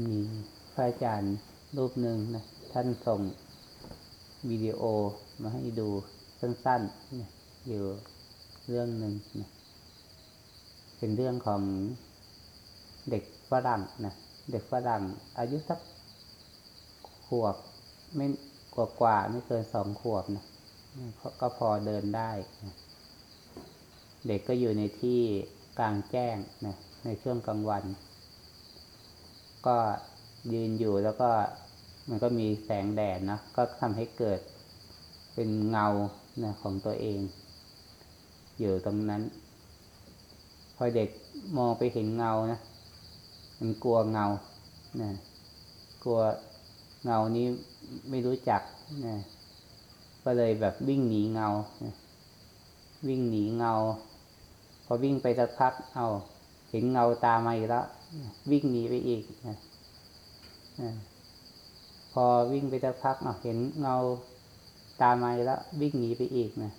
มีพระอาจารย์รูปหนึ่งนะท่านส่งวิดีโอมาให้ดูสั้นๆนะอยู่เรื่องหนึ่งนะเป็นเรื่องของเด็กฝรั่งนะเด็กฝรั่งอายุสักขวบไม่กว่ากว่าไม่เกินสองขวบนะก็พอเดินได้นะเด็กก็อยู่ในที่กลางแจ้งนะในช่วงกลางวัน ก็ยืนอยู่แล้วก็มันก็มีแสงแดดนะก็ทำให้เกิดเป็นเงานะของตัวเอง อยู่ตรงนั้น พอเด็กมองไปเห็นเงานะมันกลัวเงานะกลัวเงานี้ไม่รู้จักนะก็เลยแบบวิ่งหนีเงานะวิ่งหนีเงา พอวิ่งไปสักพักเอาเห็นเงาตามมาอีกแล้ว วิ่งหนีไปอีกนะพอวิ่งไปสักพักเห็นเงาตามมาแล้ว วิ่งหนีไปอีกนะ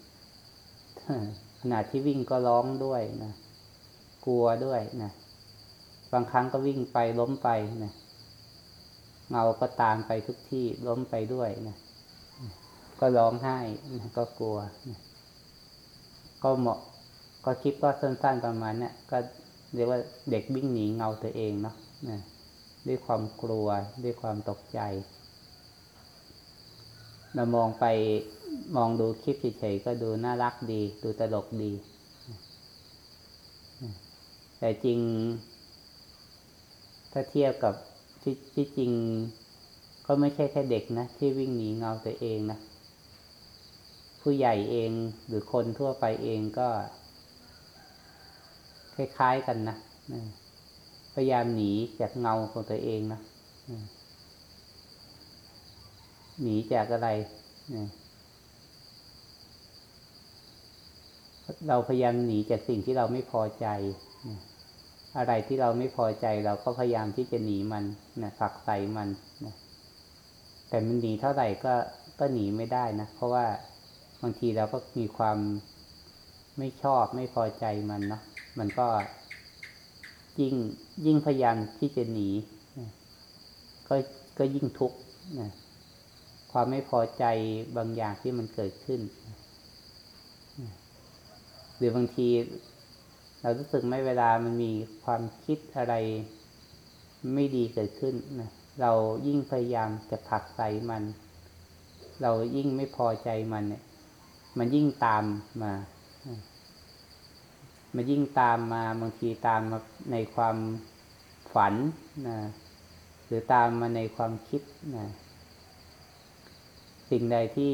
ขณะที่วิ่งก็ร้องด้วยนะกลัวด้วยนะบางครั้งก็วิ่งไปล้มไปนะเงาก็ตามไปทุกที่ล้มไปด้วยนะก็ร้องไห้นะก็กลัวนะก็เหมาะ ก็คิดก็สั้นๆประมาณนี้ก็ เรียกว่าเด็กวิ่งหนีเงาตัวเองเนาะนะด้วยความกลัวด้วยความตกใจ เรามองไปมองดูคลิปเฉยๆก็ดูน่ารักดี ดูตลกดี แต่จริง ถ้าเทียบกับที่ที่จริง ก็ไม่ใช่แค่เด็กนะ ที่วิ่งหนีเงาตัวเองนะ ผู้ใหญ่เองหรือคนทั่วไปเองก็ คล้าย ๆกันนะพยายามหนีจากเงาของตัวเองนะหนีจากอะไรเราพยายามหนีจากสิ่งที่เราไม่พอใจ อะไรที่เราไม่พอใจ เราก็พยายามที่จะหนีมันนะฝักใส่มันนะแต่มันหนีเท่าไหร่ก็ก็หนีไม่ได้นะ เพราะว่าบางทีเราก็มีความไม่ชอบไม่พอใจมันเนาะ มันก็ยิ่งยิ่งพยายามที่จะหนีก็ก็ยิ่งทุกข์นะความไม่พอใจบางอย่างที่มันเกิดขึ้น หรือบางที เรารู้สึกไม่เวลามันมีความคิดอะไรไม่ดีเกิดขึ้นนะเรายิ่งพยายามจะผักใส่มัน เรายิ่งไม่พอใจมันเนี่ย มันยิ่งตามมา มันยิ่งตามมาบางทีตามมาในความฝันนะหรือตามมาในความคิดนะสิ่งใดที่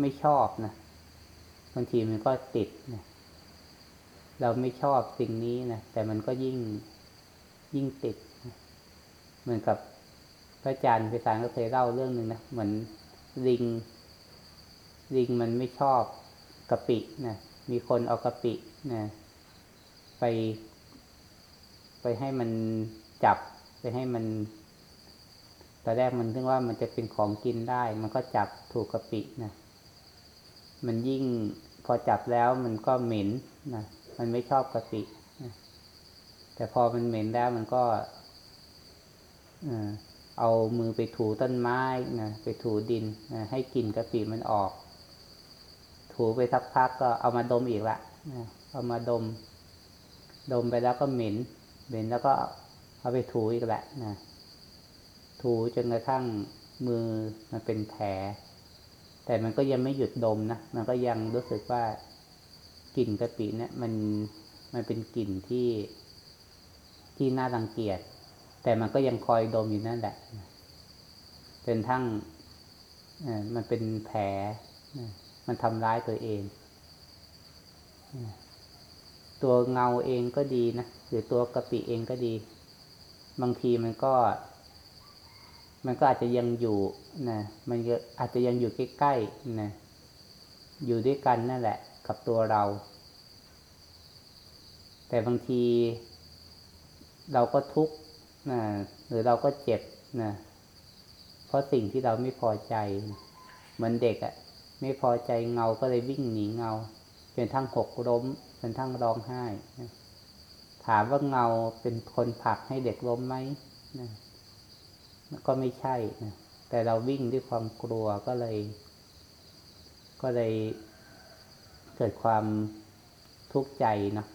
ไม่ชอบนะบางทีมันก็ติดนะเราไม่ชอบสิ่งนี้นะแต่มันก็ยิ่งยิ่งติดนะเหมือนกับพระอาจารย์ไปสารก็เคยเล่าเรื่องหนึ่งนะเหมือนลิงลิงมันไม่ชอบกะปินะ มีคนเอากะปินะไป ไปให้มันจับ ไปให้มันตอนแรกมันถึงว่ามันจะเป็นของกินได้ มันก็จับถูกกะปินะมันยิ่งพอจับแล้วมันก็เหม็นนะมันไม่ชอบกะปินะแต่พอมันเหม็นแล้วมันก็เอามือไปถูต้นไม้นะไปถูดินนะให้กลิ่นกะปิมันออก ถูไปสักพักก็เอามาดมอีกละเอามาดม ดมไปแล้วก็เหม็น เหม็นแล้วก็เอาไปถูอีกแหละนะถูจนกระทั่งมือมันเป็นแผล แต่มันก็ยังไม่หยุดดมนะ มันก็ยังรู้สึกว่ากลิ่นกะปิเนี่ยมันมันเป็นกลิ่นที่ที่น่ารังเกียจ แต่มันก็ยังคอยดมอยู่นั่นแหละจนทั้งมันเป็นแผล มันทำร้ายตัวเอง ตัวเงาเองก็ดีนะหรือตัวกะปิเองก็ดี บางทีมันก็ มันก็อาจจะยังอยู่นะมันอาจจะยังอยู่ใกล้ๆนะอยู่ด้วยกันนั่นแหละ กับตัวเรา แต่บางทีเราก็ทุกข์นะหรือเราก็เจ็บนะเพราะสิ่งที่เราไม่พอใจ เหมือนเด็กอะ่ะ ไม่พอใจเงาก็เลยวิ่งหนีเงาจนทั้งหกล้มจนทั้งร้องไห้นะถามว่าเงาเป็นคนผลักให้เด็กล้มไหมนะก็ไม่ใช่นะแต่เราวิ่งด้วยความกลัวก็เลย ก็เลยเกิดความทุกข์ใจเนาะ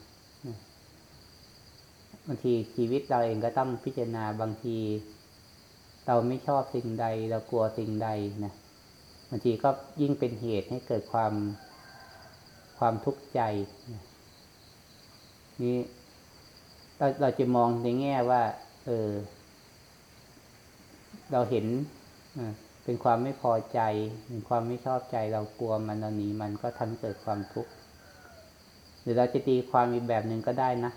บางทีชีวิตเราเองก็ต้องพิจารณาบางที เราไม่ชอบสิ่งใด เรากลัวสิ่งใดนะ บางทีก็ยิ่งเป็นเหตุให้เกิดความความทุกข์ใจ นี่เราเราจะมองในแง่ว่า เออ เราเห็นเป็นความไม่พอใจเป็นความไม่ชอบใจเรากลัวมันเราหนีมันก็ทำให้เกิดความทุกข์หรือเราจะตีความอีกแบบหนึ่งก็ได้นะ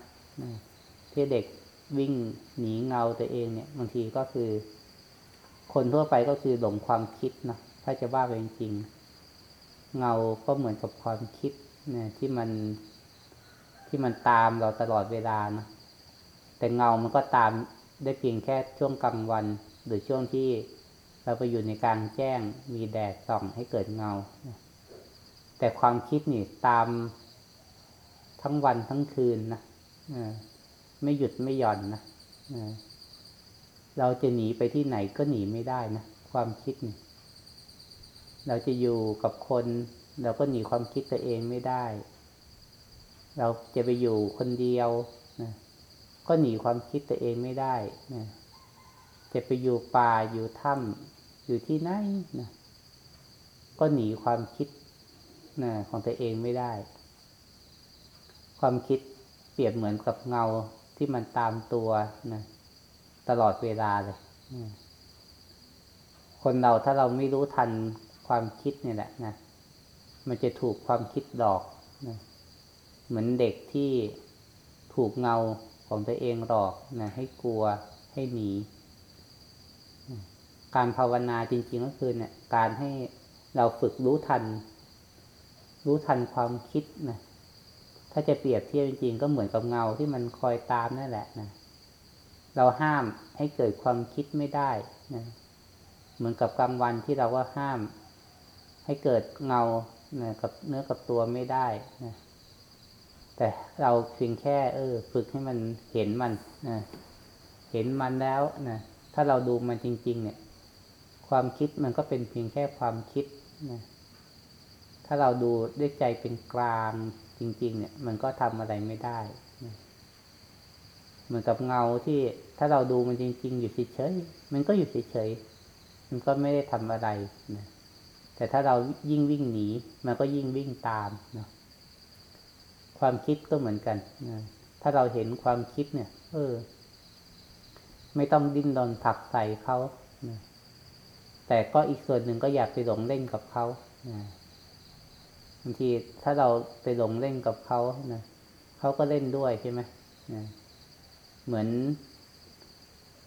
ที่เด็กวิ่งหนีเงาตัวเองเนี่ย บางทีก็คือ คนทั่วไปก็คือหลงความคิดนะ ถ้าจะว่าไปจริงเงาก็เหมือนกับความคิดเนี่ยที่มันที่มันตามเราตลอดเวลานะแต่เงามันก็ตามได้เพียงแค่ช่วงกลางวัน หรือช่วงที่เราไปอยู่ในกลางแจ้ง มีแดดส่องให้เกิดเงา แต่ความคิดนี่ตามทั้งวันทั้งคืนนะไม่หยุดไม่หย่อนนะเราจะหนีไปที่ไหนก็หนีไม่ได้นะความคิดนี่ เราจะอยู่กับคน เราก็หนีความคิดตัวเองไม่ได้ เราจะไปอยู่คนเดียวนะก็หนีความคิดตัวเองไม่ได้นะจะไปอยู่ป่าอยู่ถ้ำอยู่ที่ไหนนะก็หนีความคิดนะของตัวเองไม่ได้ ความคิดเปรียบเหมือนกับเงาที่มันตามตัวนะตลอดเวลาเลย คนเราถ้าเราไม่รู้ทัน ความคิดเนี่ยแหละนะ มันจะถูกความคิดหลอกนะเหมือนเด็กที่ถูกเงาของตัวเองหลอกนะให้กลัวให้หนี การภาวนาจริงๆก็คือเนี่ย การให้เราฝึกรู้ทัน รู้ทันความคิดนะถ้าจะเปรียบเทียบจริงๆก็เหมือนกับเงาที่มันคอยตามนั่นแหละนะเราห้ามให้เกิดความคิดไม่ได้นะเหมือนกับกลางวันที่เราก็ห้าม ให้เกิดเงานะกับเนื้อกับตัวไม่ได้นะแต่เราเพียงแค่ เออ ฝึกให้มันเห็นมันนะเห็นมันแล้วนะถ้าเราดูมันจริง ๆ เนี่ย ความคิดมันก็เป็นเพียงแค่ความคิดนะถ้าเราดูด้วยใจเป็นกลางจริง ๆ เนี่ย มันก็ทำอะไรไม่ได้นะเหมือนกับเงาที่ถ้าเราดูมันจริง ๆ อยู่เฉยๆมันก็อยู่เฉยๆมันก็ไม่ได้ทำอะไรนะ แต่ถ้าเรายิ่งวิ่งหนี มันก็ยิ่งวิ่งตามนะความคิดก็เหมือนกันนะถ้าเราเห็นความคิดเนี่ย เออ ไม่ต้องดิ้นรนผลักใส่เขานะแต่ก็อีกส่วนหนึ่งก็อยากไปหลงเล่นกับเขานะบางทีถ้าเราไปหลงเล่นกับเขานะเขาก็เล่นด้วยใช่ไหมนะเหมือน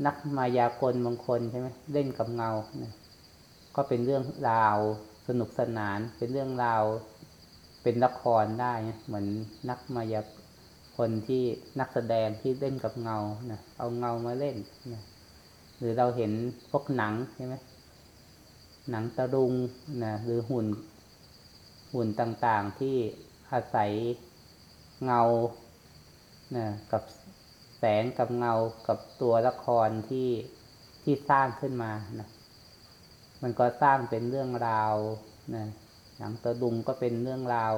นักมายากลบางคนใช่ไหมเล่นกับเงานะ ก็เป็นเรื่องราวสนุกสนาน เป็นเรื่องราวเป็นละครได้ เหมือนนักมายาคนที่นักแสดงที่เล่นกับเงานะเอาเงามาเล่นนะหรือเราเห็นพวกหนังใช่ไหมหนังตะลุงนะหรือหุ่นหุ่นต่างๆที่อาศัยเงานะกับแสงกับเงากับตัวละครที่ที่สร้างขึ้นมานะ มันก็สร้างเป็นเรื่องราวนะหนังตะลุงก็เป็นเรื่องราว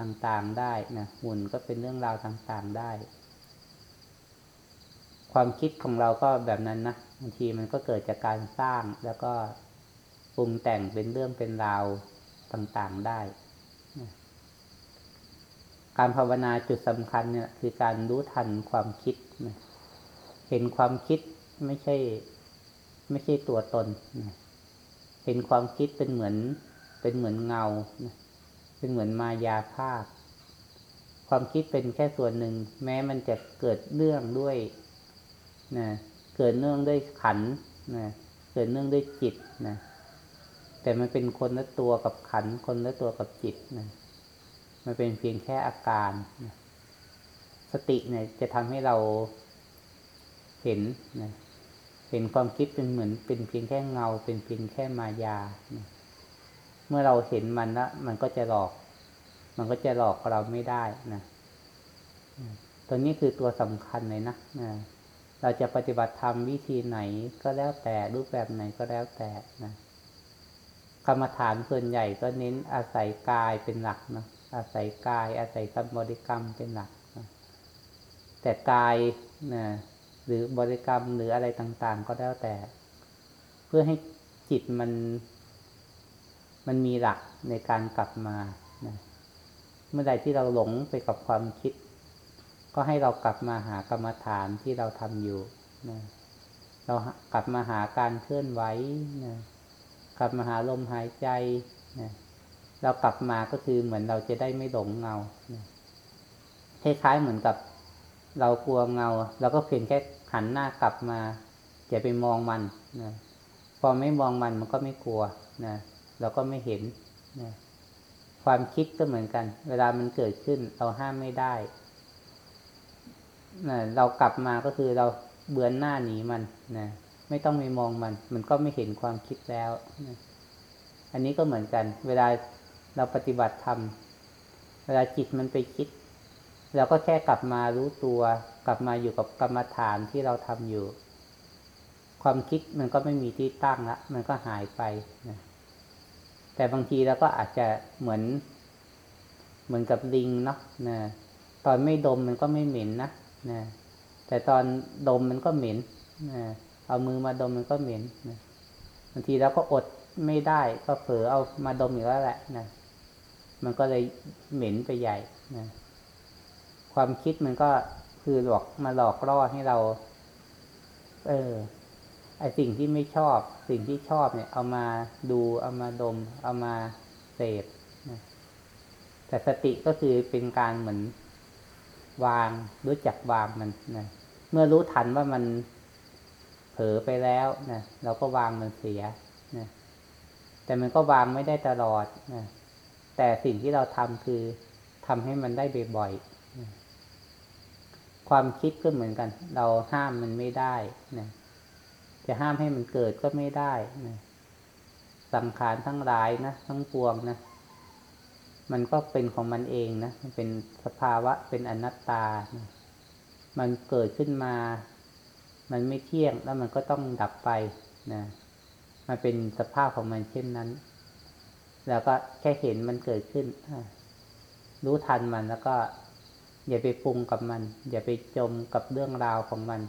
ต่างๆได้นะหุ่นก็เป็นเรื่องราวต่างๆได้ ความคิดของเราก็แบบนั้นนะบางทีมันก็เกิดจากการสร้างแล้วก็ปรุงแต่งเป็นเรื่องเป็นราวต่างๆได้ การภาวนาจุดสำคัญเนี่ย คือการรู้ทันความคิดนะเห็นความคิดไม่ใช่ ไม่ใช่ตัวตนนะ เห็นความคิดเป็นเหมือน เป็นเหมือนเงา เป็นเหมือนมายาภาพ ความคิดเป็นแค่ส่วนหนึ่ง แม้มันจะเกิดเรื่องด้วยนะเกิดเนื่องด้วยขันนะเกิดเนื่องด้วยจิตนะแต่มันเป็นคนละตัวกับขัน คนละตัวกับจิตนะมันเป็นเพียงแค่อาการนะสติเนี่ยจะทำให้เราเห็นนะ เห็นความคิดเป็นเหมือนเป็นเพียงแค่เงา เป็นเพียงแค่มายา เมื่อเราเห็นมันแล้วมันก็จะหลอก มันก็จะหลอกเราไม่ได้นะตัวนี้คือตัวสำคัญเลยนะเราจะปฏิบัติธรรมวิธีไหนก็แล้วแต่รูปแบบไหนก็แล้วแต่นะกรรมฐานส่วนใหญ่ก็เน้นอาศัยกายเป็นหลักนะอาศัยกาย อาศัยการบริกรรมเป็นหลักนะแต่กายนะ หรือบริกรรมหรืออะไรต่างๆ ก็แล้วแต่ เพื่อให้จิตมัน มันมีหลักในการกลับมานะเมื่อใดที่เราหลงไปกับความคิด ก็ให้เรากลับมาหากรรมฐานที่เราทำอยู่นะเรากลับมาหาการเคลื่อนไหวนะกลับมาหาลมหายใจนะเรากลับมาก็คือเหมือนเราจะได้ไม่หลงเงานะคล้ายๆเหมือนกับ เรากลัวเงาเราก็เพียงแค่หันหน้ากลับมาอย่าไปมองมันนะพอไม่มองมันมันก็ไม่กลัวนะเราก็ไม่เห็นนะความคิดก็เหมือนกัน เวลามันเกิดขึ้น เราห้ามไม่ได้นะเรากลับมาก็คือเราเบือนหน้าหนีมันนะไม่ต้องไปมองมัน มันก็ไม่เห็นความคิดแล้วนะอันนี้ก็เหมือนกัน เวลาเราปฏิบัติธรรมเวลาจิตมันไปคิด เราก็แค่กลับมารู้ตัว กลับมาอยู่กับกรรมฐานที่เราทำอยู่ ความคิดมันก็ไม่มีที่ตั้งละมันก็หายไปนะแต่บางทีเราก็อาจจะเหมือน เหมือนกับลิงเนาะนะตอนไม่ดมมันก็ไม่เหม็นนะนะแต่ตอนดมมันก็เหม็นนะเอามือมาดมมันก็เหม็นนะบางทีเราก็อดไม่ได้ก็เผลอเอามาดมอีกแล้วแหละนะมันก็เลยเหม็นไปใหญ่นะ ความคิดมันก็คือหลอกมาหลอกล่อให้เรา เออ ไอสิ่งที่ไม่ชอบ สิ่งที่ชอบเนี่ย เอามาดูเอามาดม เอามาเสพนะแต่สติก็คือเป็นการเหมือน วางรู้จักวางมันนะเมื่อรู้ทันว่ามันเผลอไปแล้วนะเราก็วางมันเสียนะแต่มันก็วางไม่ได้ตลอดนะแต่สิ่งที่เราทำคือทำให้มันได้บ่อยๆ ความคิดก็เหมือนกัน เราห้ามมันไม่ได้นะจะห้ามให้มันเกิดก็ไม่ได้นะสังขารทั้งหลายนะทั้งปวงนะมันก็เป็นของมันเองนะมันเป็นสภาวะเป็นอนัตตานะมันเกิดขึ้นมา มันไม่เที่ยงแล้วมันก็ต้องดับไปนะมันเป็นสภาพของมันเช่นนั้น แล้วก็แค่เห็นมันเกิดขึ้นรู้ทันมันแล้วก็ อย่าไปปรุงกับมัน อย่าไปจมกับเรื่องราวของมัน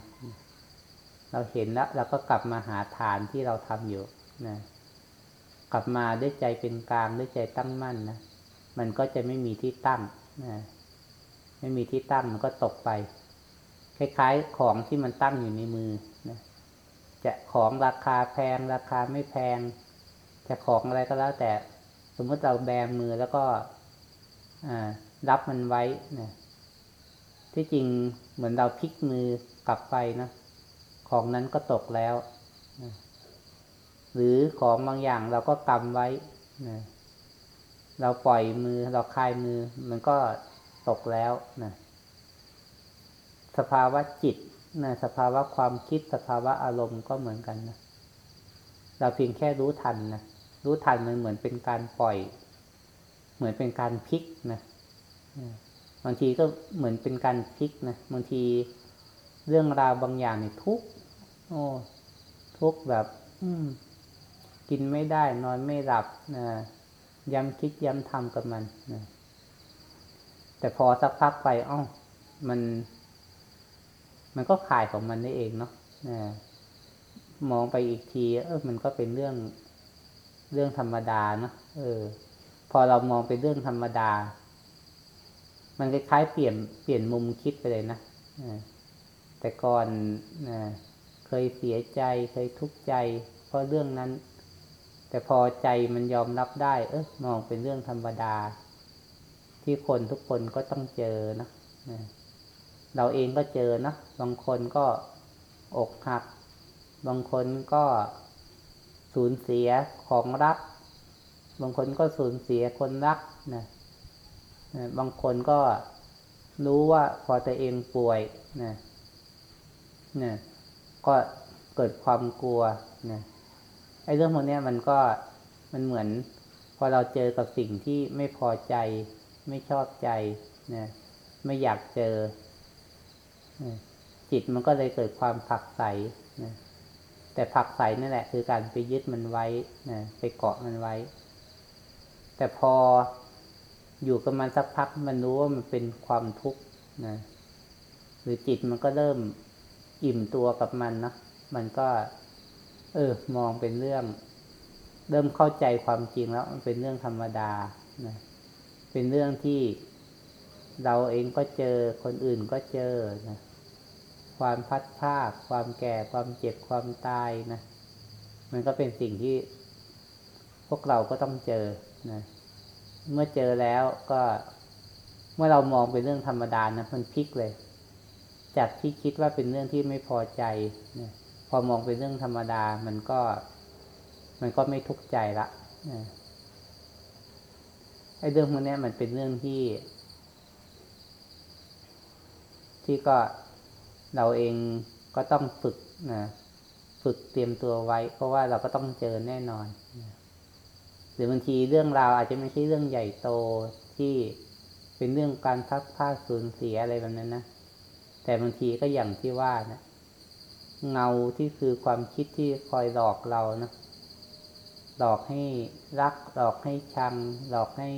เราเห็นแล้วเราก็กลับมาหาฐานที่เราทำอยู่นะกลับมาด้วยใจเป็นกลางด้วยใจตั้งมั่นนะมันก็จะไม่มีที่ตั้งนะไม่มีที่ตั้งมันก็ตกไป คล้ายๆของที่มันตั้งอยู่ในมือนะจะของราคาแพง ราคาไม่แพง จะของอะไรก็แล้วแต่ สมมติเราแบมือแล้วก็รับมันไว้นะ ที่จริงเหมือนเราพลิกมือกลับไปนะ ของนั้นก็ตกแล้วนะหรือของบางอย่างเราก็กำไว้นะเราปล่อยมือเราคลายมือ มันก็ตกแล้วนะสภาวะจิตนะสภาวะความคิดสภาวะอารมณ์ก็เหมือนกันนะเราเพียงแค่รู้ทันนะรู้ทันมันเหมือนเป็นการปล่อย เหมือนเป็นการพลิกนะ บางทีก็เหมือนเป็นการพลิกนะบางทีเรื่องราวบางอย่างเนี่ยทุกโอ้ทุกแบบ อืม กินไม่ได้ นอนไม่หลับนะย้ำคิดย้ำทำกับมันนะแต่พอสักพักไปอ้อมัน มันก็ขายของมันได้เองเนาะนะมองไปอีกที เออ มันก็เป็นเรื่องเรื่องธรรมดาเนาะเออ พอเรามองเป็นเรื่องธรรมดา มันคล้ายๆเปลี่ยนเปลี่ยนมุมคิดไปเลยนะแต่ก่อนเคยเสียใจเคยทุกข์ใจ เพราะเรื่องนั้น แต่พอใจมันยอมรับได้ เออมองเป็นเรื่องธรรมดา ที่คนทุกคนก็ต้องเจอนะเราเองก็เจอนะบางคนก็อกหัก บางคนก็สูญเสียของรัก บางคนก็สูญเสียคนรักนะ บางคนก็รู้ว่าพอตัวเองป่วยนะนะก็เกิดความกลัวนะไอ้เรื่องพวกนี้มันก็มันเหมือน พอเราเจอกับสิ่งที่ไม่พอใจ ไม่ชอบใจนะไม่อยากเจอจจิตมันก็เลยเกิดความผักใสนะแต่ผักใสนั่นแหละ คือการไปยึดมันไว้นะไปเกาะมันไว้ แต่พอ อยู่กับมันสักพักมันรู้ว่ามันเป็นความทุกข์นะหรือจิตมันก็เริ่มอิ่มตัวกับมันนะมันก็ เออ มองเป็นเรื่อง เริ่มเข้าใจความจริงแล้วมันเป็นเรื่องธรรมดานะเป็นเรื่องที่เราเองก็เจอคนอื่นก็เจอนะความพัดพาดความแก่ความเจ็บความตายนะมันก็เป็นสิ่งที่พวกเราก็ต้องเจอนะ เมื่อเจอแล้วก็เมื่อเรามองเป็นเรื่องธรรมดานะมันพลิกเลย จากที่คิดว่าเป็นเรื่องที่ไม่พอใจนะพอมองเป็นเรื่องธรรมดามันก็ มันก็ไม่ทุกข์ใจละนะไอ้เรื่องพวกนี้มันเป็นเรื่องที่ ที่ก็เราเองก็ต้องฝึกนะฝึกเตรียมตัวไว้ เพราะว่าเราก็ต้องเจอแน่นอนนะ รือบางทีเรื่องราวอาจจะไม่ใช่เรื่องใหญ่โตที่เป็นเรื่องการพัดพลาสูญเสียอะไรแบบนั้นนะแต่บางทีก็อย่างที่ว่านะเงาที่คือความคิดที่คอยหลอกเรานะหลอกให้รัก หลอกให้ชัง หลอกให้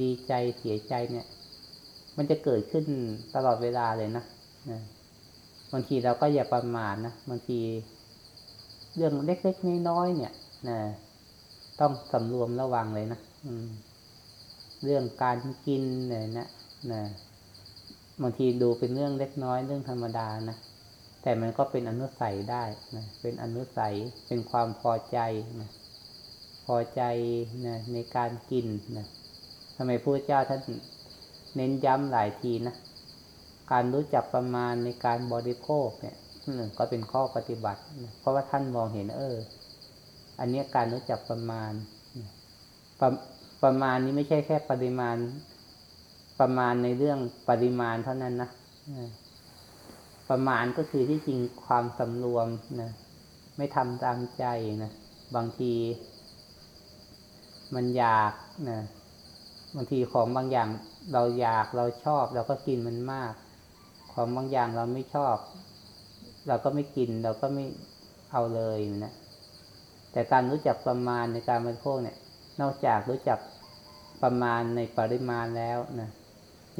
ดีใจเสียใจเนี่ย มันจะเกิดขึ้นตลอดเวลาเลยนะนะบางทีเราก็อย่าประมาทนะบางที เรื่องเล็กๆน้อยๆเนี่ยนะ ต้องสำรวมระวังเลยนะเรื่องการกินเนี่ยนะนะบางทีดูเป็นเรื่องเล็กน้อยเรื่องธรรมดานะแต่มันก็เป็นอนุสัยได้นะเป็นอนุสัยเป็นความพอใจนะพอใจนะในการกินนะทำไมพระเจ้าท่านเน้นย้ำหลายทีนะการรู้จักประมาณในการบริโภคเนี่ยก็เป็นข้อปฏิบัตินะเพราะว่าท่านมองเห็นเออ อันนี้การรู้จักประมาณ ประประมาณนี้ไม่ใช่แค่ปริมาณ ประมาณในเรื่องปริมาณเท่านั้นนะประมาณก็คือที่จริงความสำรวมนะไม่ทำตามใจนะบางที มันอยากนะบางทีของบางอย่างเราอยากเราชอบ เราก็กินมันมาก ของบางอย่างเราไม่ชอบ เราก็ไม่กิน เราก็ไม่เอาเลยนะ แต่การรู้จักประมาณในการบริโภคเนี่ย นอกจากรู้จักประมาณในปริมาณแล้วนะ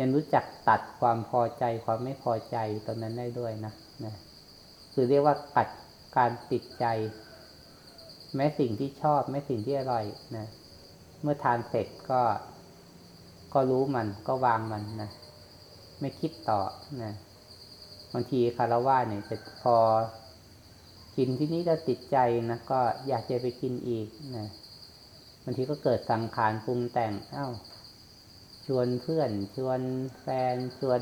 ยังรู้จักตัดความพอใจความไม่พอใจตรงนั้นได้ด้วยนะนะคือเรียกว่าตัดการติดใจ แม้สิ่งที่ชอบแม้สิ่งที่อร่อยนะเมื่อทานเสร็จก็ก็รู้มันก็วางมันนะไม่คิดต่อนะบางทีคารวะเนี่ยจะพอ กินที่นี้แล้วติดใจนะก็อยากจะไปกินอีกนะบางทีก็เกิดสังขารปรุงแต่งเอา้า ชวนเพื่อน ชวนแฟน ชวน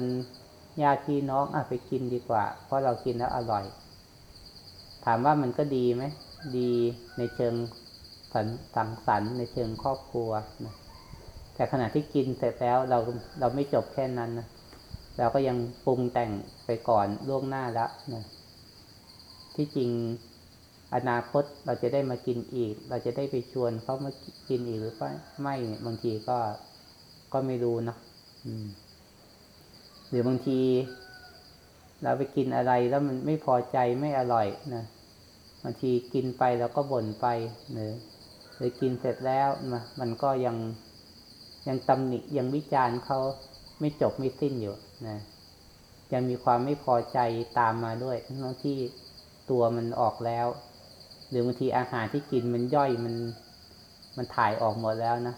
ญาติพี่น้องอะไปกินดีกว่า เพราะเรากินแล้วอร่อย ถามว่ามันก็ดีไหมดีในเชิงสันสังสรรค์ในเชิงครอบครัวนะแต่ขณะที่กินเสร็จแล้วเราเราไม่จบแค่นั้นนะเราก็ยังปรุงแต่งไปก่อนล่วงหน้าแล้วนะ ที่จริงอนาคตเราจะได้มากินอีก เราจะได้ไปชวนเขามากินอีกหรือไม่เนี่บางทีก็ก็ไม่รู้นะหรือบางที เราไปกินอะไรแล้วมันไม่พอใจไม่อร่อยนะบางทีกินไปแล้วก็บ่นไปหรือหรือกินเสร็จแล้วนะมันก็ยังยังตำหนิยังวิจารณ์เขาไม่จบไม่สิ้นอยู่นะยังมีความไม่พอใจตามมาด้วยทั้งที่ ตัวมันออกแล้ว หรือบางทีอาหารที่กินมันย่อยมันมันถ่ายออกหมดแล้วนะ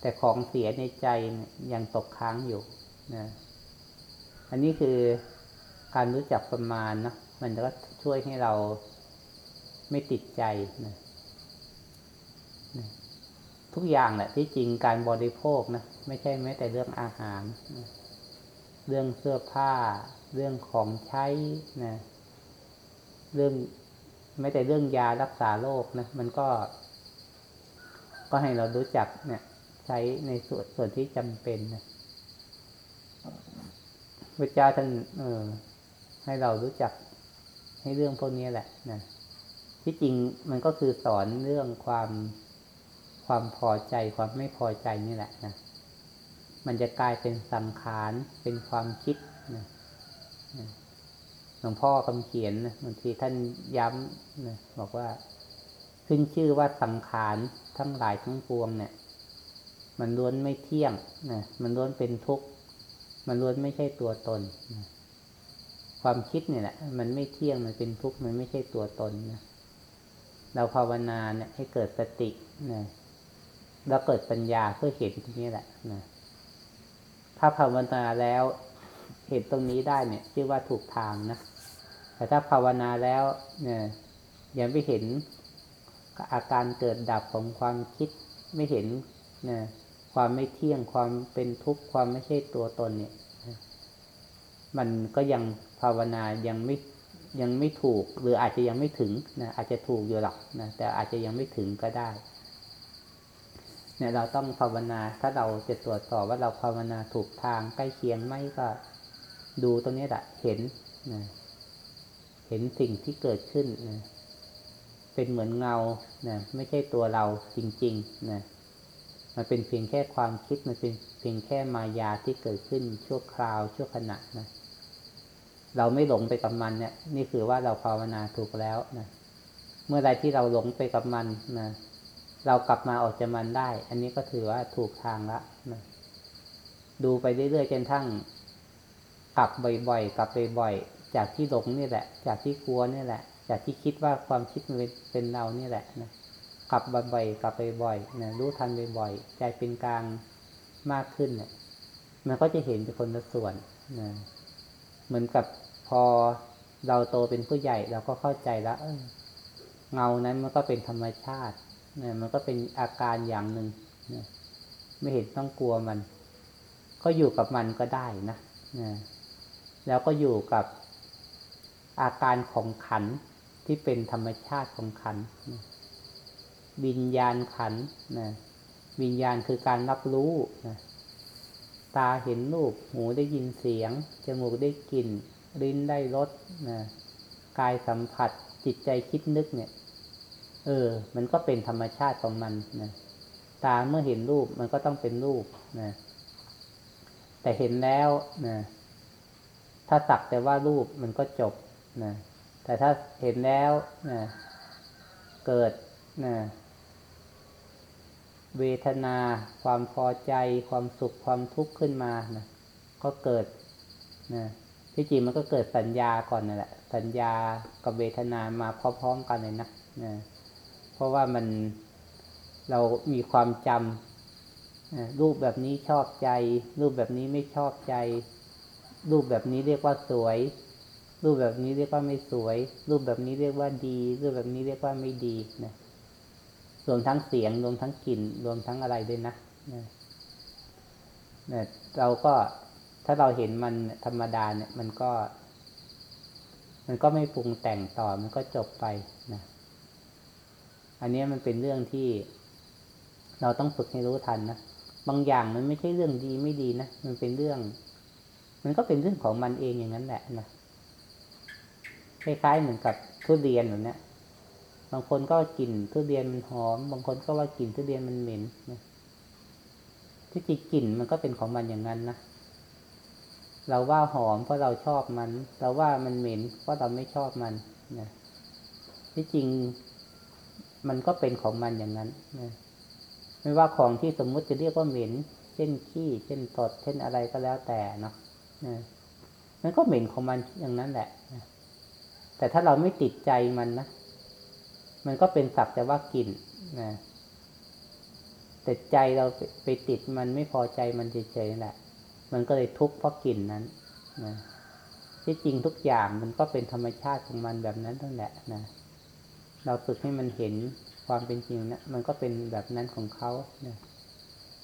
แต่ของเสียในใจยังตกค้างอยู่นะอันนี้คือการรู้จักประมาณนะมันก็ช่วยให้เราไม่ติดใจนะทุกอย่างแหละที่จริงการบริโภคนะไม่ใช่แม้แต่เรื่องอาหารนะเรื่องเสื้อผ้า เรื่องของใช้นะ เรื่องไม่แต่เรื่องยารักษาโรคนะมันก็ ก็ให้เรารู้จักเนี่ย ใช้ในส่วนส่วนที่จำเป็นนะพระเจ้าท่านเออ ให้เรารู้จักให้เรื่องพวกนี้แหละนะที่จริงมันก็คือสอนเรื่องความความพอใจความไม่พอใจนี่แหละนะ มันจะกลายเป็นสังขารเป็นความคิดนะ ลวงพ่อคำเขียนบางทีท่านย้ำนะบอกว่า ขึ้นชื่อว่าสังขารทั้งหลายทั้งปวงเนี่ย มันล้วนไม่เที่ยงนะมันล้วนเป็นทุกข์ มันล้วนไม่ใช่ตัวตนนะความคิดเนี่ยแหละ มันไม่เที่ยงมันเป็นทุกข์มันไม่ใช่ตัวตนนะเราภาวนาเนี่ย ให้เกิดสตินะแล้วเกิดปัญญาเพื่อเห็นตรงนี้แหละนะถ้าภาวนาแล้วเห็นตรงนี้ได้เนี่ยชื่อว่าถูกทางนะ แต่ถ้าภาวนาแล้วเนี่ยยังไม่เห็นอาการเกิดดับของความคิดไม่เห็นเนี่ยความไม่เที่ยงความเป็นทุกข์ความไม่ใช่ตัวตนเนี่ย มันก็ยังภาวนายังไม่ยังไม่ถูก หรืออาจจะยังไม่ถึงนะอาจจะถูกอยู่หรอกนะแต่อาจจะยังไม่ถึงก็ได้ เนี่ยเราต้องภาวนาถ้าเราจะตรวจสอบว่าเราภาวนาถูกทางใกล้เคียงไหมก็ ดูตรงนี้แหละเห็นนะ เห็นสิ่งที่เกิดขึ้นนะเป็นเหมือนเงานะไม่ใช่ตัวเราจริงๆนะมันเป็นเพียงแค่ความคิดมันเป็นเพียงแค่มายาที่เกิดขึ้นชั่วคราวชั่วขณะนะเราไม่หลงไปกับมันเนี่ย นี่คือว่าเราภาวนาถูกแล้วนะเมื่อใดที่เราหลงไปกับมันนะเรากลับมาออกจากมันได้ อันนี้ก็ถือว่าถูกทางละนะดูไปเรื่อยๆจนทั้งกลับบ่อยๆกลับบ่อยๆ จากที่หลงนี่แหละ จากที่กลัวนี่แหละ จากที่คิดว่าความคิดมันเป็นเรานี่แหละนะกลับบ่อยๆกลับไปบ่อยนะรู้ทันบ่อยๆใจเป็นกลางมากขึ้นเนี่ยมันก็จะเห็นเป็นคนละส่วนนะเหมือนกับพอเราโตเป็นผู้ใหญ่เราก็เข้าใจแล้วเอเงานั้นมันก็เป็นธรรมชาตินะมันก็เป็นอาการอย่างหนึ่งนะไม่เห็นต้องกลัวมัน ก็อยู่กับมันก็ได้นะนะแล้วก็อยู่กับ อาการของขันที่เป็นธรรมชาติของขันวิญญาณขันนะวิญญาณคือการรับรู้นะตาเห็นรูปหูได้ยินเสียง จมูกได้กลิ่น ลิ้นได้รสนะกายสัมผัสจิตใจคิดนึกเนี่ย เออ มันก็เป็นธรรมชาติของมันนะตาเมื่อเห็นรูปมันก็ต้องเป็นรูปนะแต่เห็นแล้วนะถ้าสักแต่ว่ารูปมันก็จบ นะแต่ถ้าเห็นแล้วนะเกิดนะเวทนา ความพอใจ ความสุขความทุกข์ขึ้นมานะก็เกิดนะที่จริงมันก็เกิดสัญญาก่อนนั่นแหละ สัญญากับเวทนามาพร้อมๆกันเลยนะนะเพราะว่ามันเรามีความจำรูปแบบนี้ชอบใจ รูปแบบนี้ไม่ชอบใจ รูปแบบนี้เรียกว่าสวย รูปแบบนี้เรียกว่าไม่สวย รูปแบบนี้เรียกว่าดี รูปแบบนี้เรียกว่าไม่ดีนะรวมทั้งเสียงรวมทั้งกลิ่น รวมทั้งอะไรด้วยนะนะนะเราก็ถ้าเราเห็นมันธรรมดาเนี่ย มันก็ มันก็ไม่ปรุงแต่งต่อมันก็จบไปนะอันนี้มันเป็นเรื่องที่ เราต้องฝึกให้รู้ทันนะบางอย่างมันไม่ใช่เรื่องดีไม่ดีนะมันเป็นเรื่อง มันก็เป็นเรื่องของมันเองอย่างนั้นแหละนะ คล้ายๆเหมือนกับทุเรียนแบบนี้บางคนก็กลิ่นทุเรียนมันหอม บางคนก็ว่ากลิ่นทุเรียนมันเหม็นนะที่จริงกลิ่นมันก็เป็นของมันอย่างนั้นนะเราว่าหอมเพราะเราชอบมัน เราว่ามันเหม็นเพราะเราไม่ชอบมันนะที่จริงมันก็เป็นของมันอย่างนั้นนะไม่ว่าของที่สมมุติจะเรียกว่าเหม็น เช่นขี้เช่นตดเช่นอะไรก็แล้วแต่เนาะนะมันก็เหม็นของมันอย่างนั้นแหละนะ แต่ถ้าเราไม่ติดใจมันนะ มันก็เป็นสักแต่ว่ากลิ่นนะแต่ใจเราไปติดมันไม่พอใจมันเฉยๆนั่นแหละ มันก็เลยทุกข์เพราะกลิ่นนั้นนะที่จริงทุกอย่างมันก็เป็นธรรมชาติของมันแบบนั้นทั้งแหละนะเราฝึกให้มันเห็นความเป็นจริงนะมันก็เป็นแบบนั้นของเขานะ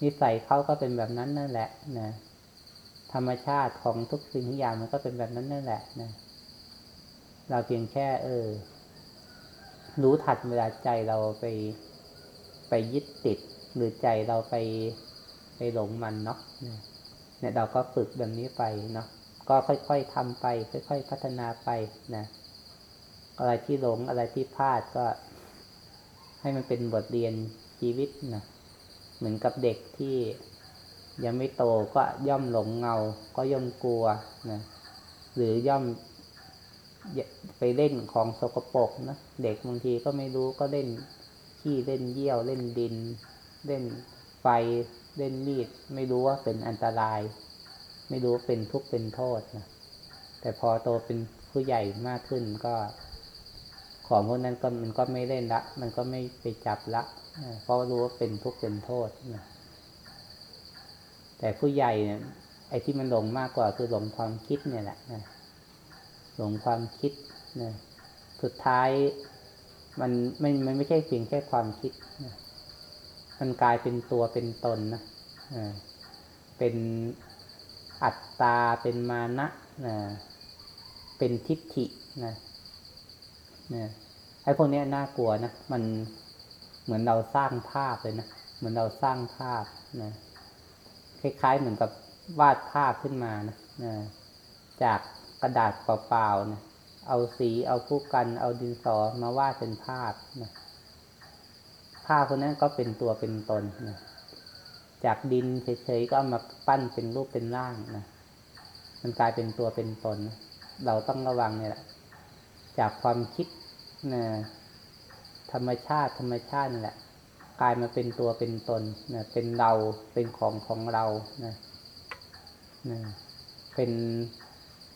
นิสัยเขาก็เป็นแบบนั้นนั่นแหละนะธรรมชาติของทุกสิ่งทุกอย่างมันก็เป็นแบบนั้นนั่นแหละนะ เราเพียงแค่ เออ รู้ทัดเวลาใจเราไปไปยึดติด หรือใจเราไปไปหลงมันเนาะเนี่ยเราก็ฝึกแบบนี้ไปเนาะก็ค่อยๆทำไป ค่อย ๆ พัฒนาไปนะอะไรที่หลงอะไรที่พลาดก็ ให้มันเป็นบทเรียนชีวิตนะเหมือนกับเด็กที่ยังไม่โตก็ย่อมหลงเงา ก็ย่อมกลัวนะหรือย่อม ไปเล่นของสกปรกนะเด็กบางทีก็ไม่รู้ก็เล่นขี้เล่นเยี่ยวเล่นดิน เล่นไฟเล่นมีด ไม่รู้ว่าเป็นอันตราย ไม่รู้ว่าเป็นทุกข์เป็นโทษนะแต่พอโตเป็นผู้ใหญ่มากขึ้นก็ ของพวกนั้นก็มันก็ไม่เล่นละ มันก็ไม่ไปจับละเพราะรู้ว่าเป็นทุกข์เป็นโทษนะแต่ผู้ใหญ่เนี่ยไอ้ที่มันหลงมากกว่าคือหลงความคิดเนี่ยแหละนะ หลงความคิดนะสุดท้ายมันไม่มันไม่ใช่เพียงแค่ความคิดนะมันกลายเป็นตัวเป็นตนนะเป็นอัตตา เป็นมานะนะเป็นทิฏฐินะนะไอ้พวกนี้น่ากลัวนะ มันเหมือนเราสร้างภาพเลยนะ เหมือนเราสร้างภาพนะคล้ายๆเหมือนกับวาดภาพขึ้นมานะนะจาก กระดาษเปล่าๆนะเอาสีเอาผู้กัน เอาดินสอมาวาดเป็นภาพนะภาพคนนั้นก็เป็นตัวเป็นตนนะจากดินเฉยๆก็มาปั้นเป็นรูปเป็นร่างนะมันกลายเป็นตัวเป็นตน เราต้องระวังเนี่ยแหละจากความคิดนะธรรมชาติ ธรรมชาตินี่แหละกลายมาเป็นตัวเป็นตนนะเป็นเราเป็นของของเรานะนะเป็น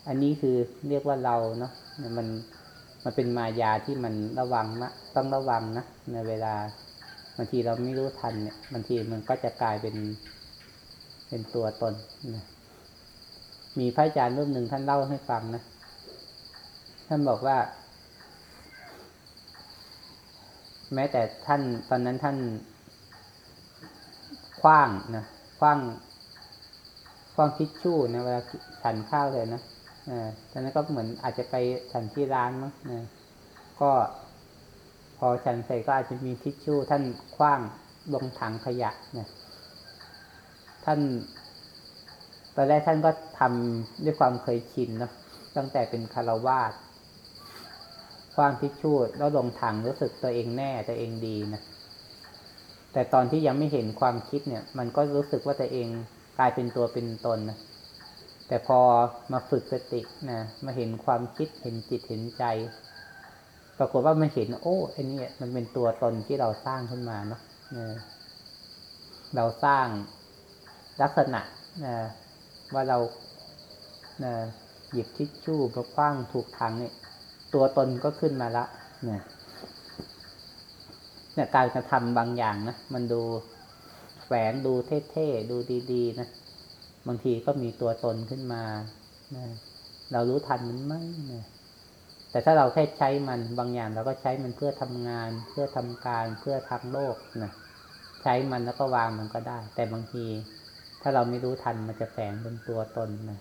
อันนี้คือเรียกว่าเราเนาะมันมันเป็นมายาที่มันระวังนะต้องระวังนะในเวลาบางทีเราไม่รู้ทันเนี่ยบางทีมันก็จะกลายเป็นเป็นตัวตนนะมีพระอาจารย์รูปหนึ่งท่านเล่าให้ฟังนะท่านบอกว่า แม้แต่ท่านตอนนั้นท่านคว้างนะคว้างคว้างทิชชู่นะเวลาฉันข้าวเลยนะ ตอนนั้นก็เหมือนอาจจะไปฉันที่ร้านมั้งนะก็พอฉันใส่ก็อาจจะมีทิชชู่ท่านคว้างลงถังขยะนะท่านตอนแรกท่านก็ทำด้วยความเคยชินนะตั้งแต่เป็นคารวาสคว้างทิชชู่แล้วลงถังรู้สึกตัวเองแน่ตัวเองดีนะแต่ตอนที่ยังไม่เห็นความคิดเนี่ย มันก็รู้สึกว่าตัวเองกลายเป็นตัวเป็นตนนะ แต่พอมาฝึกสตินะมาเห็นความคิดเห็นจิตเห็นใจ ปรากฏว่ามาเห็น โอ้ไอ้นี่มันเป็นตัวตนที่เราสร้างขึ้นมาเนาะเราสร้างลักษณะนะว่าเรานะหยิบทิชชู่มาคว้างถูกทางเนี่ยตัวตนก็ขึ้นมาละเนี่ยเนี่ยการกระทำบางอย่างนะมันดูแฝงดูเท่ๆดูดี ๆ นะ บางทีก็มีตัวตนขึ้นมานะเรารู้ทันมันไหมนะแต่ถ้าเราแค่ใช้มันบางอย่างเราก็ใช้มันเพื่อทำงาน เพื่อทำการเพื่อทางโลกนะใช้มันแล้วก็วางมันก็ได้ แต่บางที ถ้าเราไม่รู้ทันมันจะแฝงเป็นตัวตนนะ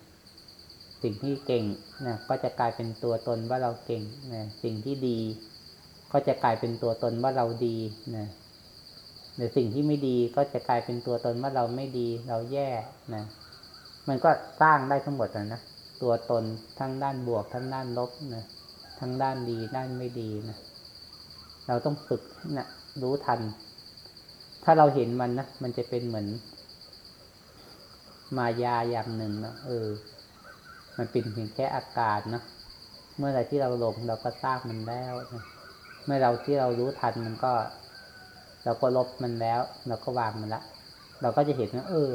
สิ่งที่เก่งนะก็จะกลายเป็นตัวตนว่าเราเก่งนะสิ่งที่ดี ก็จะกลายเป็นตัวตนว่าเราดีนะหรือสิ่งที่ไม่ดีก็จะกลายเป็นตัวตนว่าเราไม่ดี เราแย่นะ มันก็สร้างได้ทั้งหมดนะตัวตนทั้งด้านบวก ทั้งด้านลบนะทั้งด้านดีด้านไม่ดีนะเราต้องฝึกนะรู้ทัน ถ้าเราเห็นมันนะมันจะเป็นเหมือน มายาอย่างหนึ่งนะเออ มันเป็นเพียงแค่อากาศนะเมื่อไรที่เราหลงเราก็สร้างมันแล้วนะเมื่อเราที่เรารู้ทันมันก็ เราก็ลบมันแล้ว เราก็วางมันละ เราก็จะเห็นว่าเออ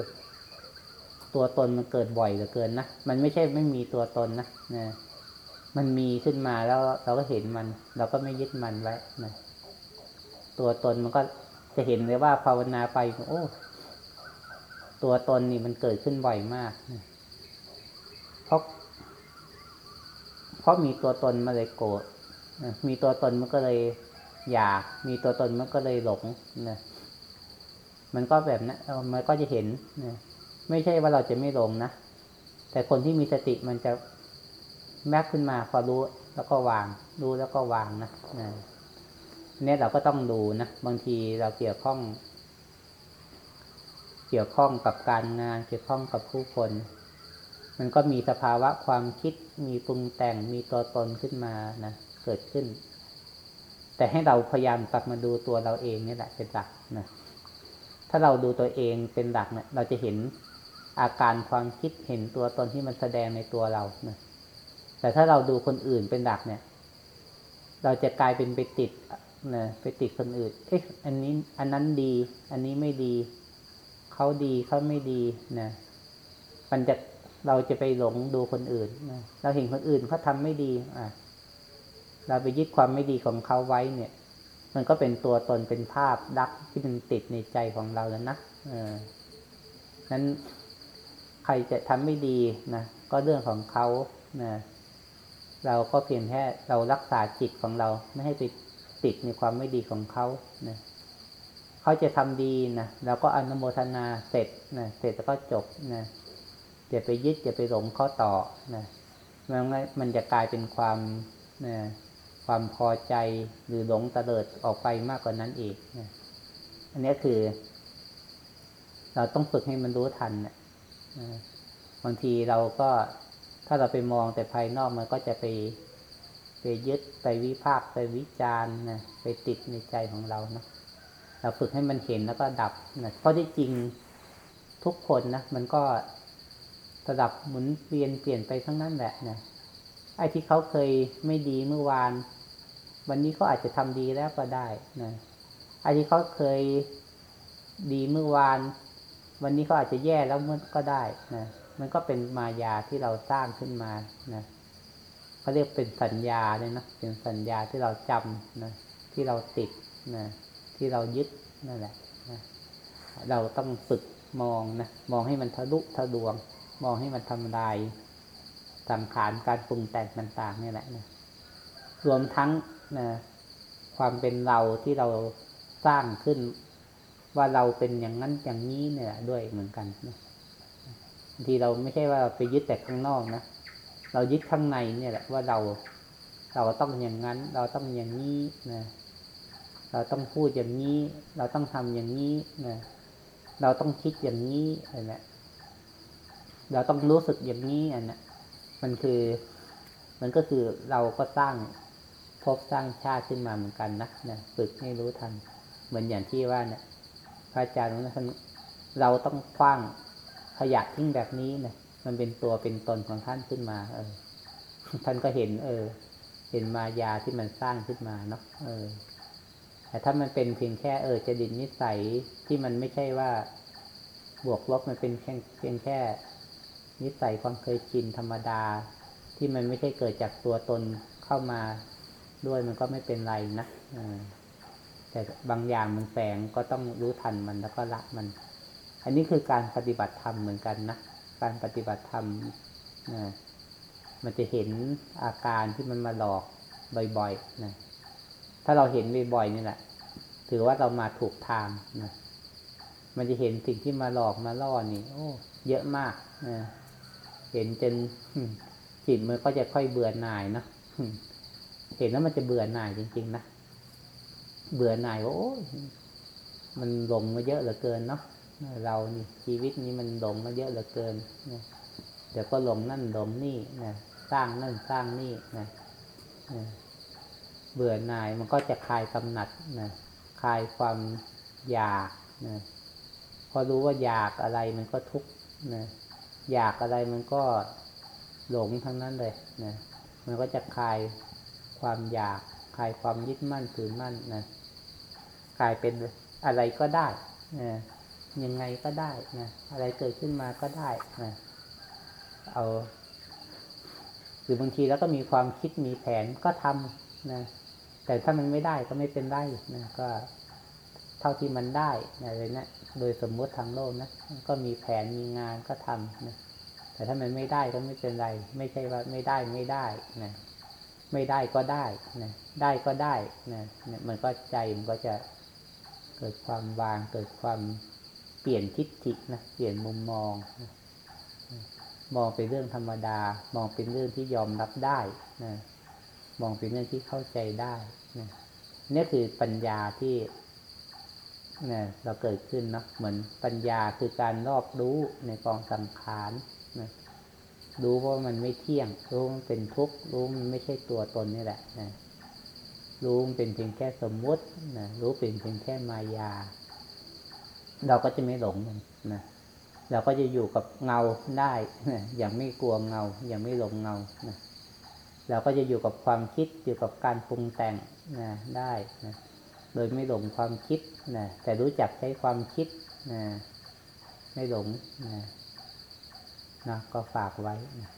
ตัวตนมันเกิดบ่อยเหลือเกินนะ มันไม่ใช่ไม่มีตัวตนนะนะมันมีขึ้นมาแล้วเราก็เห็นมัน เราก็ไม่ยึดมันไว้นะตัวตนมันก็จะเห็นเลยว่าภาวนาไปโอ้ตัวตนนี่มันเกิดขึ้นบ่อยมากนะเพราะเพราะมีตัวตนมาเลยโกรธมีตัวตนมันก็เลยอยาก มีตัวตนมันก็เลยหลงนะมันก็แบบนะั้นมันก็จะเห็นนะ ไม่ใช่ว่าเราจะไม่หลงนะ แต่คนที่มีสติมันจะแมกขึ้นมาพอรู้ แล้วก็วาง รู้แล้วก็วางนะเนี่ยเราก็ต้องดูนะ บางทีเราเกี่ยวข้อง เกี่ยวข้องกับการงาน เกี่ยวข้องกับผู้คน มันก็มีสภาวะความคิด มีปรุงแต่ง มีตัวตนขึ้นมานะ เกิดขึ้น แต่ให้เราพยายามกลับมาดูตัวเราเองนี่แหละเป็นหลักนะ ถ้าเราดูตัวเองเป็นหลักเนะี่ยเราจะเห็น อาการความคิดเห็นตัวตนที่มันแสดงในตัวเรานะแต่ถ้าเราดูคนอื่นเป็นหลักเนี่ย เราจะกลายเป็นไปติดนะไปติดคนอื่น เอ๊ะ อันนี้ อันนั้นดี อันนี้ไม่ดี เขาดีเขาไม่ดีนะ มันจะเราจะไปหลงดูคนอื่นนะเราเห็นคนอื่นเขาทาไม่ดี อะ เราไปยึดความไม่ดีของเขาไว้เนี่ย มันก็เป็นตัวตนเป็นภาพดักที่มันติดในใจของเราแล้วนะเออนั้น ใครจะทำไม่ดีนะก็เรื่องของเขานะเราก็เพียงแค่เรารักษาจิตของเราไม่ให้ไปติดในความไม่ดีของเขานะเขาจะทำดีนะเราก็อนุโมทนาเสร็จนะเสร็จแล้วก็จบนะอย่าไปยึดอย่าไปหลงเขาต่อนะมันมันจะกลายเป็นความนะความพอใจหรือหลงตะเลิดออกไปมากกว่านั้นอีกนะอันนี้คือ เราต้องฝึกให้มันรู้ทันนะ บางทีเราก็ถ้าเราไปมองแต่ภายนอกมันก็จะไปไปยึดไปวิพากษ์ไปวิจารณ์นะไปติดในใจของเรานะเราฝึกให้มันเห็นแล้วก็ดับนะเพราะที่จริงทุกคนนะมันก็ระดับหมุนเวียนเปลี่ยนไปทั้งนั้นแหละนะไอ้ที่เขาเคยไม่ดีเมื่อวาน วันนี้เขาอาจจะทำดีแล้วก็ได้นะไอ้ที่เขาเคยดีเมื่อวาน วันนี้เขาอาจจะแย่แล้วมันก็ได้นะมันก็เป็นมายาที่เราสร้างขึ้นมานะเขาเรียกเป็นสัญญาเลยนะเป็นสัญญาที่เราจำนะที่เราติดนะที่เรายึดนั่นแหละนะเราต้องฝึกมองนะมองให้มันทะลุทะลวง มองให้มันทำลายสังขารการปรุงแต่งต่างๆนี่แหละนะรวมทั้งนะความเป็นเราที่เราสร้างขึ้น ว่าเราเป็นอย่างนั้นอย่างนี้เนี่ยด้วยเหมือนกันนะบางทีเราไม่ใช่ว่าไปยึดแต่ข้างนอกนะเรายึดข้างในเนี่ยแหละว่าเราเราต้องอย่างนั้น เราต้องอย่างนี้นะเราต้องพูดอย่างนี้ เราต้องทำอย่างนี้นะเราต้องคิดอย่างนี้อะไรนะเราต้องรู้สึกอย่างนี้อันนะมันคือ มันก็คือเราก็สร้างพบสร้างชาติขึ้นมาเหมือนกันนะนะฝึกให้รู้ทัน เหมือนอย่างที่ว่าเนะี่ย พระอาจารย์ท่านเราต้องคว้างขยะทิ้งแบบนี้นะมันเป็นตัวเป็นตนของท่านขึ้นมา เออ ท่านก็เห็น เออ เห็นมายาที่มันสร้างขึ้นมาเนาะเออ แต่ถ้ามันเป็นเพียงแค่เออจะดินนิสัยที่มันไม่ใช่ว่าบวกลบมันเป็นเพียงแค่ นิสัยความเคยชินธรรมดา ที่มันไม่ใช่เกิดจากตัวตนเข้ามาด้วยมันก็ไม่เป็นไรนะ แต่บางอย่างมันแฝงก็ต้องรู้ทันมันแล้วก็ละมัน อันนี้คือการปฏิบัติธรรมเหมือนกันนะ การปฏิบัติธรรมนะมันจะเห็นอาการที่มันมาหลอกบ่อยๆนะถ้าเราเห็นบ่อยๆนี่แหละ ถือว่าเรามาถูกทางนะมันจะเห็นสิ่งที่มาหลอกมาล่อนี่ โอ้ เยอะมากนะเห็นจนจิตมันก็จะค่อยเบื่อหน่ายนะเห็นแล้วมันจะเบื่อหน่ายจริงๆนะ เบื่อหน่ายว่าโอ้มันหลงมาเยอะเหลือเกินเนาะเรานี่ชีวิตนี้มันหลงมาเยอะเหลือเกินนะเดี๋ยวก็หลงนั่นหลงนี่นะสร้างนั่นสร้างนี่นะนะเบื่อหน่ายมันก็จะคลายกำหนัดนะคลายความอยากนะพอรู้ว่าอยากอะไรมันก็ทุกข์นะอยากอะไรมันก็หลงทั้งนั้นเลยนะมันก็จะคลายความอยากคลายความยึดมั่นถือมั่นนะ กลายเป็นอะไรก็ได้นะยังไงก็ได้นะอะไรเกิดขึ้นมาก็ได้นะเอาหรือบางทีแล้วก็มีความคิดมีแผนก็ทำนะแต่ถ้ามันไม่ได้ก็ไม่เป็นไรนะก็เท่าที่มันได้นะเลยนะโดยสมมุติทางโลกนะก็มีแผนมีงานก็ทำนะแต่ถ้ามันไม่ได้ก็ไม่เป็นไร ไม่ใช่ว่าไม่ได้ไม่ได้นะไม่ได้ก็ได้นะได้ก็ได้นะมันก็ใจมันก็จะ เกิดความวางเกิดความเปลี่ยนทิฏฐินะเปลี่ยนมุมมองนะมองเป็นเรื่องธรรมดา มองเป็นเรื่องที่ยอมรับได้นะมองเป็นเรื่องที่เข้าใจได้นะนี่คือปัญญาที่นะเราเกิดขึ้นนะเหมือนปัญญาคือการรอบรู้ในกองสังขารนะรู้ว่ามันไม่เที่ยง รู้มันเป็นทุกข์รู้มันไม่ใช่ตัวตนนี่แหละนะ รู้เป็นเพียงแค่สมมตินะรู้เป็นเพียงแค่มายา เราก็จะไม่หลงมันนะเราก็จะอยู่กับเงาได้นะอย่างไม่กลัวเงา อย่างไม่หลงเงานะเราก็จะอยู่กับความคิดอยู่กับการปรุงแต่งนะได้นะโดยไม่หลงความคิดนะแต่รู้จักใช้ความคิดนะไม่หลงนะนะก็ฝากไว้นะ